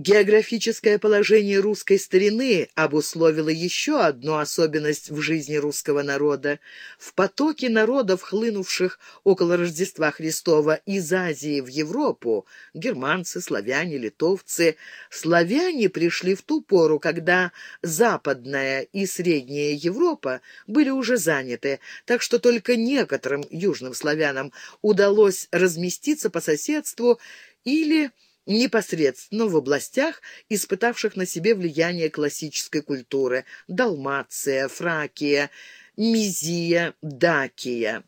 Географическое положение русской старины обусловило еще одну особенность в жизни русского народа. В потоке народов, хлынувших около Рождества Христова из Азии в Европу, германцы, славяне, литовцы, славяне пришли в ту пору, когда Западная и Средняя Европа были уже заняты, так что только некоторым южным славянам удалось разместиться по соседству или непосредственно в областях, испытавших на себе влияние классической культуры – Далмация, Фракия, Мизия, Дакия.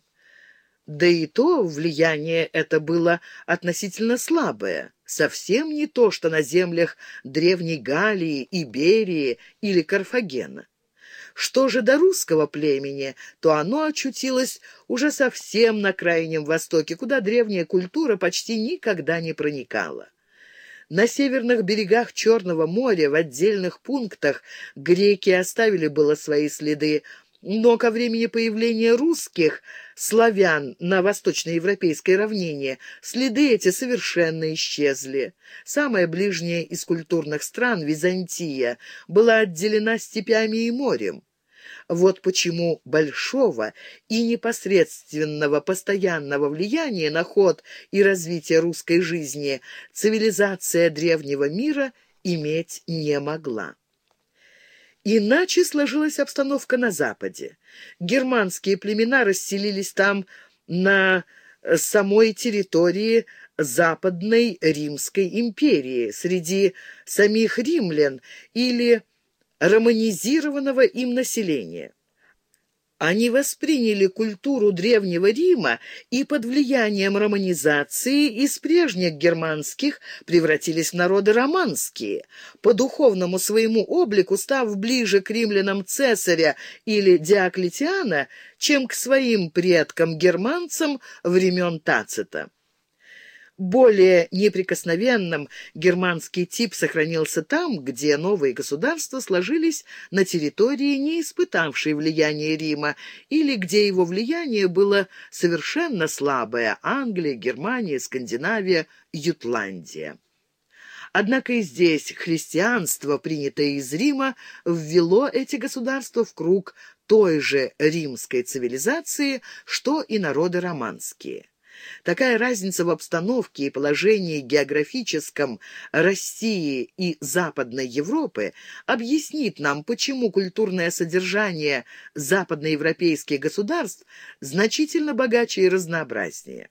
Да и то влияние это было относительно слабое, совсем не то, что на землях Древней Галлии, Иберии или Карфагена. Что же до русского племени, то оно очутилось уже совсем на Крайнем Востоке, куда древняя культура почти никогда не проникала. На северных берегах Черного моря в отдельных пунктах греки оставили было свои следы, но ко времени появления русских славян на восточноевропейской равнине следы эти совершенно исчезли. Самая ближняя из культурных стран, Византия, была отделена степями и морем. Вот почему большого и непосредственного постоянного влияния на ход и развитие русской жизни цивилизация древнего мира иметь не могла. Иначе сложилась обстановка на Западе. Германские племена расселились там на самой территории Западной Римской империи, среди самих римлян или романизированного им населения. Они восприняли культуру Древнего Рима и под влиянием романизации из прежних германских превратились в народы романские, по духовному своему облику став ближе к римлянам Цесаря или Диоклетиана, чем к своим предкам-германцам времен Тацита. Более неприкосновенным германский тип сохранился там, где новые государства сложились на территории, не испытавшей влияния Рима, или где его влияние было совершенно слабое – Англия, Германия, Скандинавия, Ютландия. Однако и здесь христианство, принятое из Рима, ввело эти государства в круг той же римской цивилизации, что и народы романские. Такая разница в обстановке и положении географическом России и Западной Европы объяснит нам, почему культурное содержание западноевропейских государств значительно богаче и разнообразнее.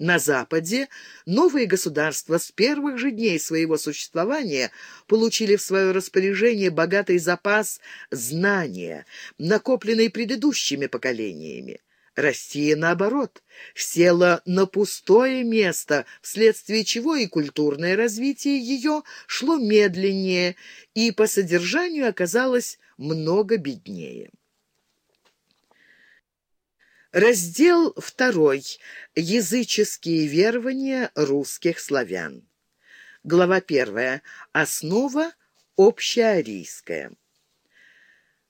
На Западе новые государства с первых же дней своего существования получили в свое распоряжение богатый запас знания, накопленный предыдущими поколениями. Россия, наоборот, села на пустое место, вследствие чего и культурное развитие ее шло медленнее и по содержанию оказалось много беднее. Раздел второй. Языческие верования русских славян. Глава первая. Основа общеарийская.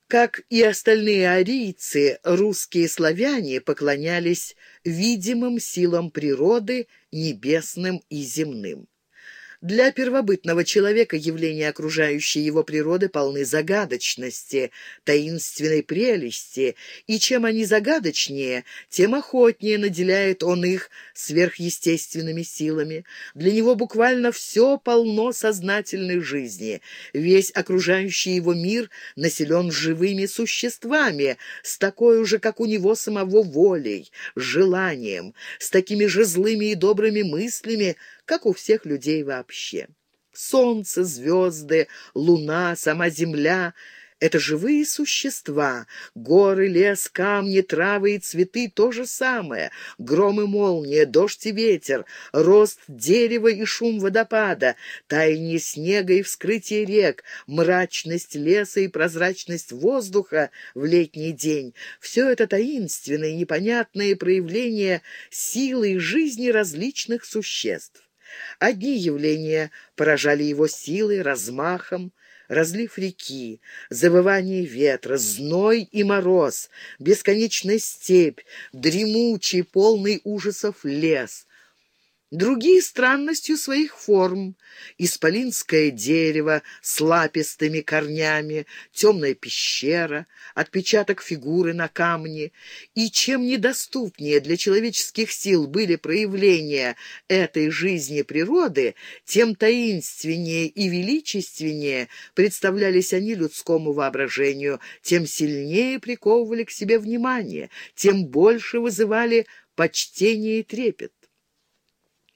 Как и остальные арийцы, русские славяне поклонялись видимым силам природы, небесным и земным. Для первобытного человека явления окружающей его природы полны загадочности, таинственной прелести, и чем они загадочнее, тем охотнее наделяет он их сверхъестественными силами. Для него буквально все полно сознательной жизни. Весь окружающий его мир населен живыми существами, с такой же, как у него самого, волей, желанием, с такими же злыми и добрыми мыслями, как у всех людей вообще. Солнце, звезды, луна, сама земля — это живые существа. Горы, лес, камни, травы и цветы — то же самое. Гром и молния, дождь и ветер, рост дерева и шум водопада, таяние снега и вскрытие рек, мрачность леса и прозрачность воздуха в летний день — все это таинственные, непонятные проявления силы и жизни различных существ. Одни явления поражали его силой, размахом, разлив реки, завывание ветра, зной и мороз, бесконечная степь, дремучий, полный ужасов лес. Другие странностью своих форм. Исполинское дерево с лапистыми корнями, темная пещера, отпечаток фигуры на камне. И чем недоступнее для человеческих сил были проявления этой жизни природы, тем таинственнее и величественнее представлялись они людскому воображению, тем сильнее приковывали к себе внимание, тем больше вызывали почтение и трепет.